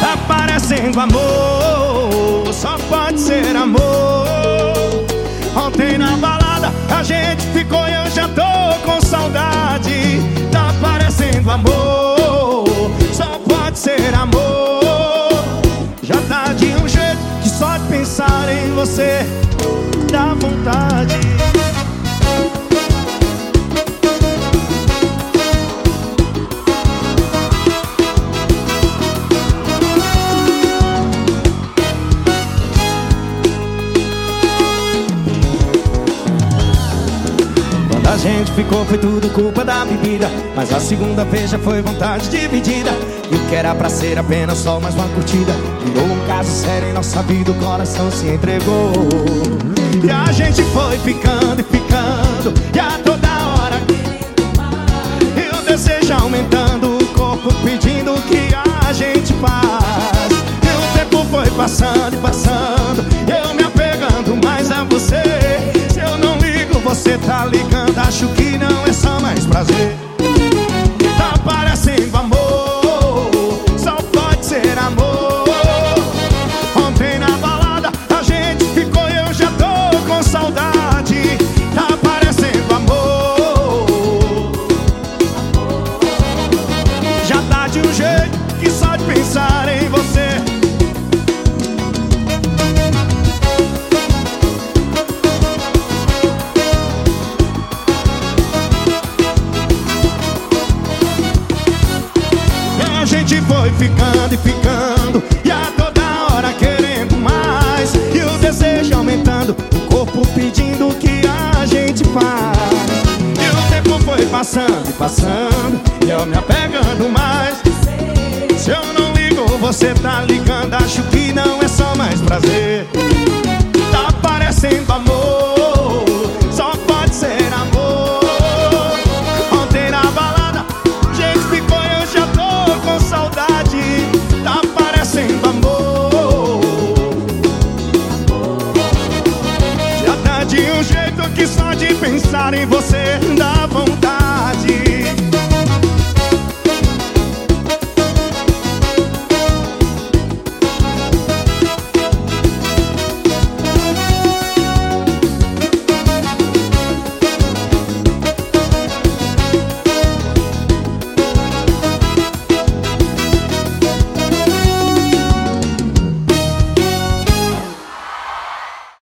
Tá parecendo amor, só pode ser amor. Ontem na balada a gente ficou e eu já tô com saudade. Tá parecendo amor, só pode ser amor. Já tá de um jeito que só de pensar em você dá vontade. A gente ficou, foi tudo culpa da bebida. Mas a segunda vez já foi vontade dividida. E o que era pra ser apenas só mais uma curtida. Virou um caso sério em nossa vida, o coração se entregou. E a gente foi ficando e ficando. E a toda hora E o desejo aumentando, pensar em você. A gente foi ficando e ficando E a toda hora querendo mais. E o desejo aumentando O corpo pedindo o que a gente faz. E o tempo foi passando e passando E eu me apegando mais você tá ligando Acho que não é só mais prazer. Tá parecendo amor Só pode ser amor. Ontem na balada gente ficou e eu já tô com saudade. Tá parecendo amor. Já tá de um jeito que só de pensar em você dá